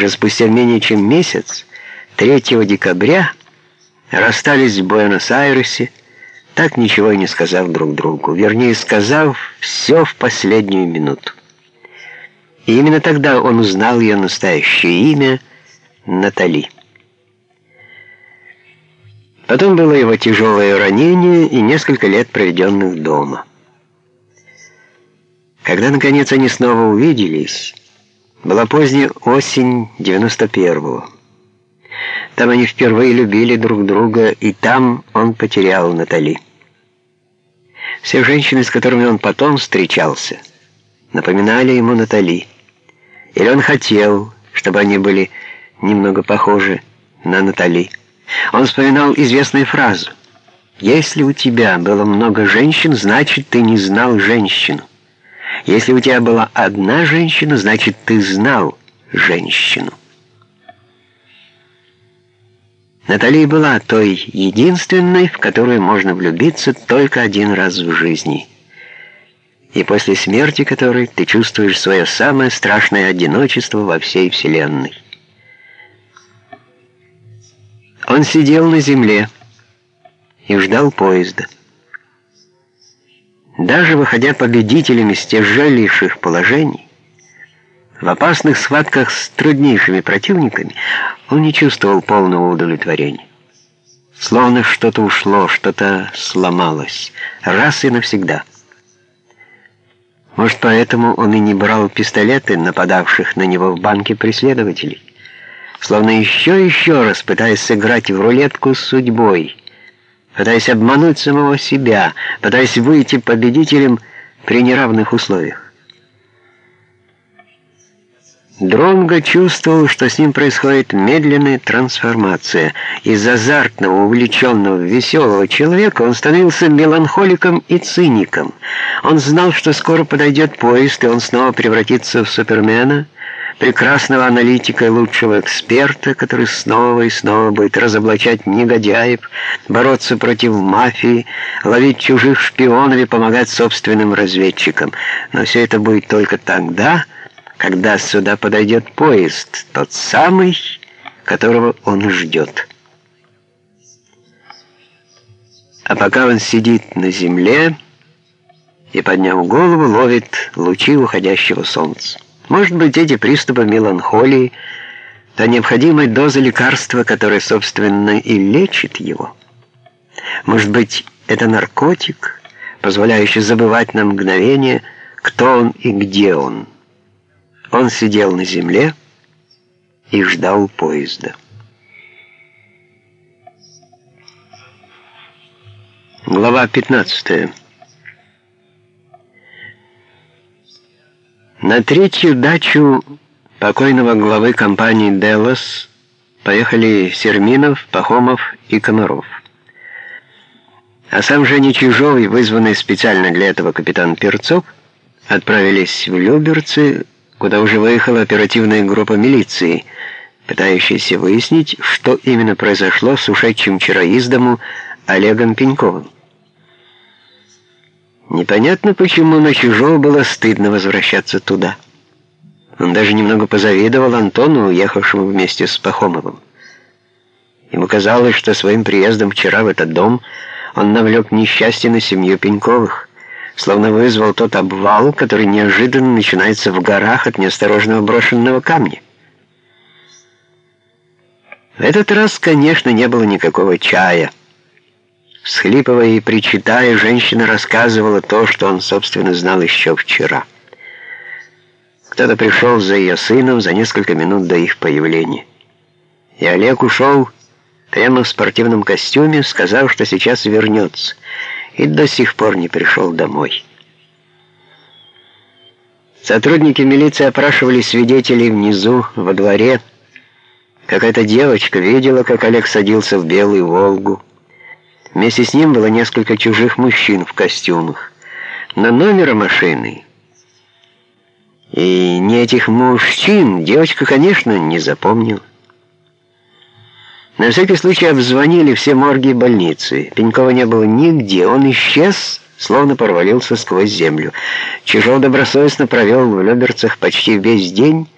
уже спустя менее чем месяц, 3 декабря, расстались в Буэнос-Айресе, так ничего и не сказав друг другу, вернее, сказав все в последнюю минуту. И именно тогда он узнал ее настоящее имя Натали. Потом было его тяжелое ранение и несколько лет, проведенных дома. Когда, наконец, они снова увиделись, была поздняя осень 91-го. Там они впервые любили друг друга, и там он потерял Натали. Все женщины, с которыми он потом встречался, напоминали ему Натали. Или он хотел, чтобы они были немного похожи на Натали. Он вспоминал известную фразу «Если у тебя было много женщин, значит, ты не знал женщину». Если у тебя была одна женщина, значит, ты знал женщину. Натали была той единственной, в которую можно влюбиться только один раз в жизни. И после смерти которой ты чувствуешь свое самое страшное одиночество во всей Вселенной. Он сидел на земле и ждал поезда. Даже выходя победителем из тяжелейших положений, в опасных схватках с труднейшими противниками, он не чувствовал полного удовлетворения. Словно что-то ушло, что-то сломалось, раз и навсегда. Может, поэтому он и не брал пистолеты, нападавших на него в банке преследователей. Словно еще и еще раз пытаясь сыграть в рулетку с судьбой, пытаясь обмануть самого себя, пытаясь выйти победителем при неравных условиях. Дронго чувствовал, что с ним происходит медленная трансформация. Из азартного, увлеченного, веселого человека он становился меланхоликом и циником. Он знал, что скоро подойдет поезд, и он снова превратится в супермена — прекрасного аналитика и лучшего эксперта, который снова и снова будет разоблачать негодяев, бороться против мафии, ловить чужих шпионов и помогать собственным разведчикам. Но все это будет только тогда, когда сюда подойдет поезд, тот самый, которого он ждет. А пока он сидит на земле и, подняв голову, ловит лучи уходящего солнца. Может быть, эти приступы меланхолии — та необходимая доза лекарства, которая, собственно, и лечит его. Может быть, это наркотик, позволяющий забывать на мгновение, кто он и где он. Он сидел на земле и ждал поезда. Глава 15 На третью дачу покойного главы компании «Делос» поехали Серминов, Пахомов и Комаров. А сам Женя Чижовый, вызванный специально для этого капитан Перцов, отправились в Люберцы, куда уже выехала оперативная группа милиции, пытающаяся выяснить, что именно произошло с ушедшим вчера из дому Олегом Пеньковым. Непонятно, почему на Чужого было стыдно возвращаться туда. Он даже немного позавидовал Антону, уехавшему вместе с Пахомовым. Ему казалось, что своим приездом вчера в этот дом он навлек несчастье на семью Пеньковых, словно вызвал тот обвал, который неожиданно начинается в горах от неосторожного брошенного камня. В этот раз, конечно, не было никакого чая — Всхлипывая и причитая, женщина рассказывала то, что он, собственно, знал еще вчера. Кто-то пришел за ее сыном за несколько минут до их появления. И Олег ушел прямо в спортивном костюме, сказав, что сейчас вернется, и до сих пор не пришел домой. Сотрудники милиции опрашивали свидетелей внизу, во дворе. Какая-то девочка видела, как Олег садился в белую «Волгу», Вместе с ним было несколько чужих мужчин в костюмах. На номера машины и не этих мужчин девочка, конечно, не запомнила. На всякий случай обзвонили все морги и больницы. Пенькова не было нигде, он исчез, словно провалился сквозь землю. Чижов добросовестно провел в Люберцах почти весь день,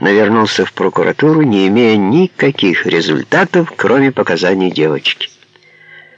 но вернулся в прокуратуру, не имея никаких результатов, кроме показаний девочки.